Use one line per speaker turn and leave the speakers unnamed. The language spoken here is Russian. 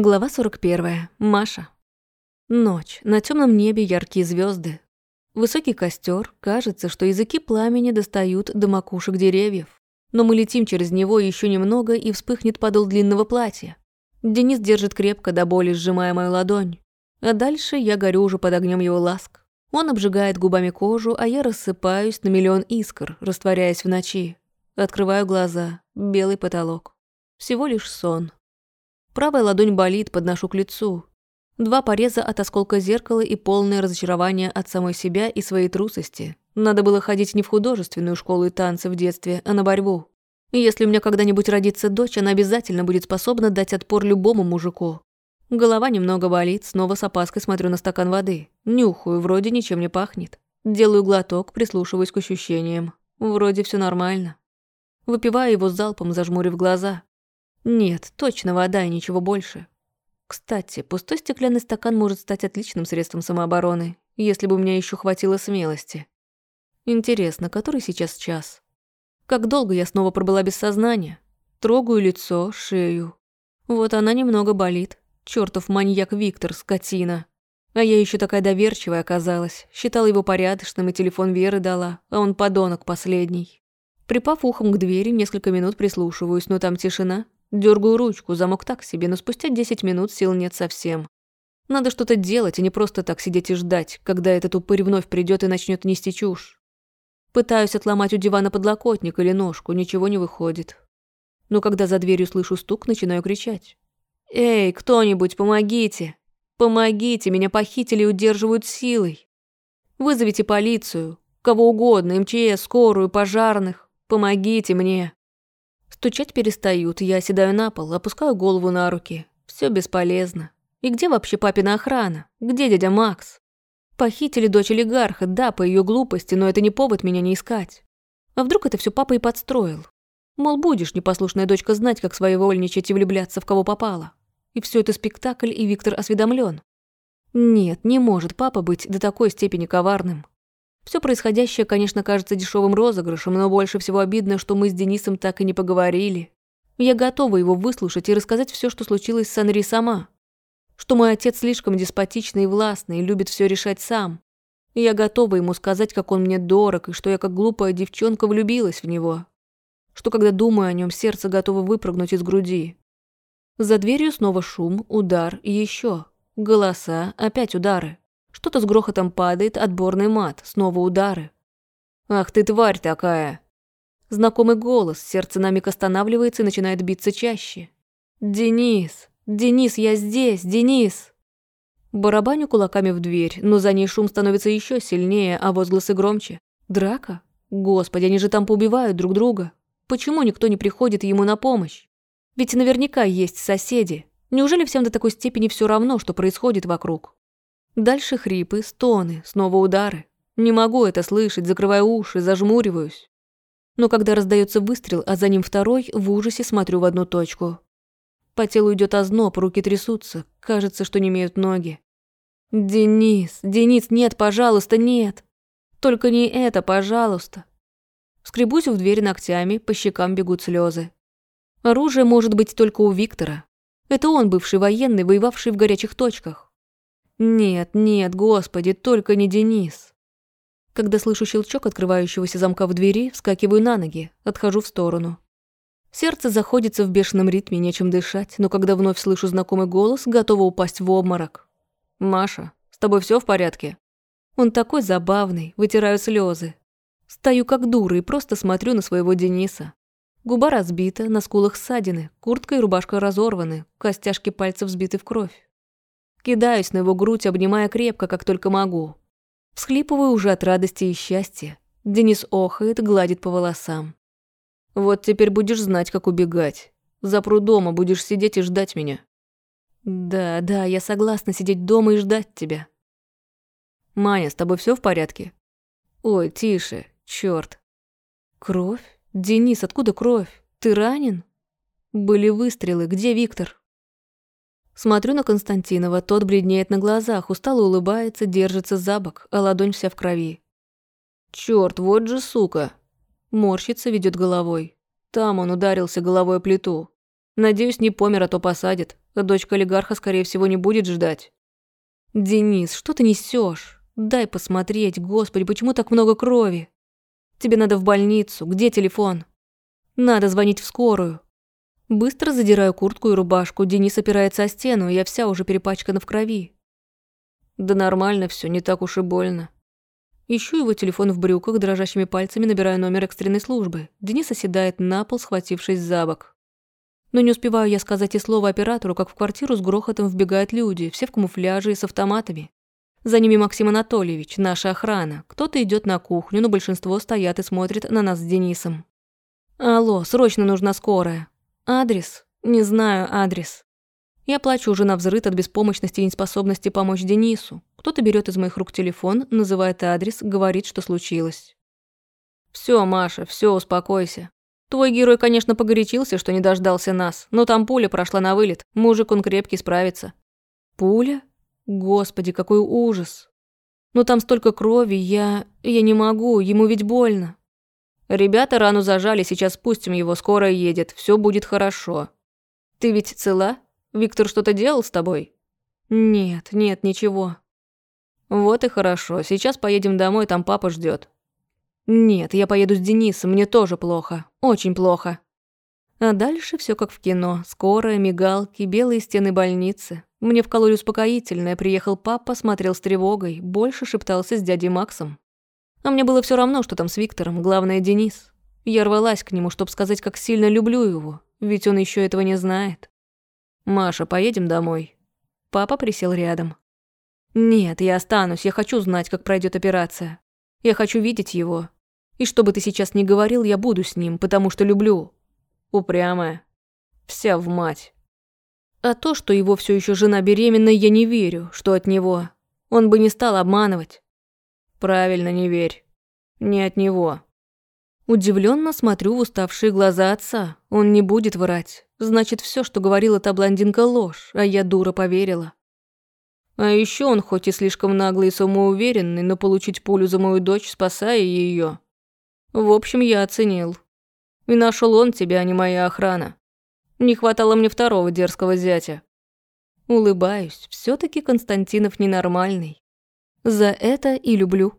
Глава 41. Маша. Ночь. На темном небе яркие звезды. Высокий костер. Кажется, что языки пламени достают до макушек деревьев. Но мы летим через него еще немного, и вспыхнет подол длинного платья. Денис держит крепко до боли, сжимая мою ладонь. А дальше я горю уже под огнем его ласк. Он обжигает губами кожу, а я рассыпаюсь на миллион искр, растворяясь в ночи. Открываю глаза. Белый потолок. Всего лишь сон. Правая ладонь болит, подношу к лицу. Два пореза от осколка зеркала и полное разочарование от самой себя и своей трусости. Надо было ходить не в художественную школу и танцы в детстве, а на борьбу. Если у меня когда-нибудь родится дочь, она обязательно будет способна дать отпор любому мужику. Голова немного болит, снова с опаской смотрю на стакан воды. Нюхаю, вроде ничем не пахнет. Делаю глоток, прислушиваюсь к ощущениям. Вроде все нормально. Выпиваю его залпом, зажмурив глаза. Нет, точно вода и ничего больше. Кстати, пустой стеклянный стакан может стать отличным средством самообороны, если бы у меня еще хватило смелости. Интересно, который сейчас час? Как долго я снова пробыла без сознания? Трогаю лицо, шею. Вот она немного болит. Чёртов маньяк Виктор, скотина. А я еще такая доверчивая оказалась. Считала его порядочным и телефон Веры дала, а он подонок последний. Припав ухом к двери, несколько минут прислушиваюсь, но там тишина, Дергаю ручку, замок так себе, но спустя 10 минут сил нет совсем. Надо что-то делать, а не просто так сидеть и ждать, когда этот упырь вновь придет и начнет нести чушь. Пытаюсь отломать у дивана подлокотник или ножку, ничего не выходит. Но когда за дверью слышу стук, начинаю кричать. «Эй, кто-нибудь, помогите! Помогите, меня похитили и удерживают силой! Вызовите полицию, кого угодно, МЧС, скорую, пожарных! Помогите мне!» Стучать перестают, я оседаю на пол, опускаю голову на руки. Все бесполезно. И где вообще папина охрана? Где дядя Макс? Похитили дочь олигарха, да, по ее глупости, но это не повод меня не искать. А вдруг это все папа и подстроил? Мол, будешь, непослушная дочка, знать, как своевольничать и влюбляться в кого попало. И все это спектакль, и Виктор осведомлен. Нет, не может папа быть до такой степени коварным. Все происходящее, конечно, кажется дешевым розыгрышем, но больше всего обидно, что мы с Денисом так и не поговорили. Я готова его выслушать и рассказать все, что случилось с Анри сама. Что мой отец слишком деспотичный и властный, и любит все решать сам. Я готова ему сказать, как он мне дорог, и что я как глупая девчонка влюбилась в него. Что когда думаю о нем, сердце готово выпрыгнуть из груди. За дверью снова шум, удар и еще. Голоса, опять удары. Что-то с грохотом падает, отборный мат, снова удары. «Ах ты тварь такая!» Знакомый голос, сердце на миг останавливается и начинает биться чаще. «Денис! Денис, я здесь! Денис!» Барабаню кулаками в дверь, но за ней шум становится еще сильнее, а возгласы громче. «Драка? Господи, они же там поубивают друг друга. Почему никто не приходит ему на помощь? Ведь наверняка есть соседи. Неужели всем до такой степени все равно, что происходит вокруг?» Дальше хрипы, стоны, снова удары. Не могу это слышать, закрываю уши, зажмуриваюсь. Но когда раздается выстрел, а за ним второй, в ужасе смотрю в одну точку. По телу идет озноб, руки трясутся, кажется, что не имеют ноги. «Денис, Денис, нет, пожалуйста, нет! Только не это, пожалуйста!» Скребусь в дверь ногтями, по щекам бегут слезы. Оружие может быть только у Виктора. Это он, бывший военный, воевавший в горячих точках. Нет, нет, господи, только не Денис. Когда слышу щелчок открывающегося замка в двери, вскакиваю на ноги, отхожу в сторону. Сердце заходится в бешеном ритме, нечем дышать, но когда вновь слышу знакомый голос, готова упасть в обморок. «Маша, с тобой все в порядке?» Он такой забавный, вытираю слезы. Стою как дура и просто смотрю на своего Дениса. Губа разбита, на скулах ссадины, куртка и рубашка разорваны, костяшки пальцев сбиты в кровь. Кидаюсь на его грудь, обнимая крепко, как только могу. Всхлипываю уже от радости и счастья. Денис охает, гладит по волосам. «Вот теперь будешь знать, как убегать. Запру дома, будешь сидеть и ждать меня». «Да, да, я согласна сидеть дома и ждать тебя». «Маня, с тобой все в порядке?» «Ой, тише, черт. «Кровь? Денис, откуда кровь? Ты ранен?» «Были выстрелы. Где Виктор?» Смотрю на Константинова, тот бледнеет на глазах, устало улыбается, держится за бок, а ладонь вся в крови. Черт, вот же сука!» Морщится, ведет головой. Там он ударился головой о плиту. Надеюсь, не помер, а то посадит. Дочка олигарха, скорее всего, не будет ждать. Денис, что ты несешь? Дай посмотреть, господи, почему так много крови? Тебе надо в больницу, где телефон? Надо звонить в скорую. Быстро задираю куртку и рубашку, Денис опирается о стену, я вся уже перепачкана в крови. Да нормально все, не так уж и больно. Ищу его телефон в брюках, дрожащими пальцами набираю номер экстренной службы. Денис оседает на пол, схватившись за бок. Но не успеваю я сказать и слова оператору, как в квартиру с грохотом вбегают люди, все в камуфляже и с автоматами. За ними Максим Анатольевич, наша охрана. Кто-то идет на кухню, но большинство стоят и смотрят на нас с Денисом. «Алло, срочно нужна скорая. Адрес? Не знаю адрес. Я плачу уже на взрыт от беспомощности и неспособности помочь Денису. Кто-то берет из моих рук телефон, называет адрес, говорит, что случилось. Все, Маша, все, успокойся. Твой герой, конечно, погорячился, что не дождался нас, но там пуля прошла на вылет. Мужик он крепкий, справится. Пуля? Господи, какой ужас. Но там столько крови, я... я не могу, ему ведь больно. Ребята рану зажали, сейчас спустим его, скоро едет, все будет хорошо. Ты ведь цела? Виктор что-то делал с тобой? Нет, нет, ничего. Вот и хорошо. Сейчас поедем домой, там папа ждет. Нет, я поеду с Денисом, мне тоже плохо. Очень плохо. А дальше все как в кино. Скорая, мигалки, белые стены больницы. Мне вкололи успокоительное, приехал папа, смотрел с тревогой, больше шептался с дядей Максом. А мне было все равно, что там с Виктором, главное Денис. Я рвалась к нему, чтобы сказать, как сильно люблю его, ведь он еще этого не знает. «Маша, поедем домой?» Папа присел рядом. «Нет, я останусь, я хочу знать, как пройдет операция. Я хочу видеть его. И что бы ты сейчас ни говорил, я буду с ним, потому что люблю. Упрямая. Вся в мать. А то, что его все еще жена беременна, я не верю, что от него. Он бы не стал обманывать. Правильно, не верь. Не от него. Удивленно смотрю в уставшие глаза отца. Он не будет врать. Значит, все, что говорила та блондинка, ложь, а я дура поверила. А еще он хоть и слишком наглый и самоуверенный, но получить пулю за мою дочь, спасая ее. В общем, я оценил. И нашел он тебя, а не моя охрана. Не хватало мне второго дерзкого зятя. Улыбаюсь, все таки Константинов ненормальный. За это и люблю.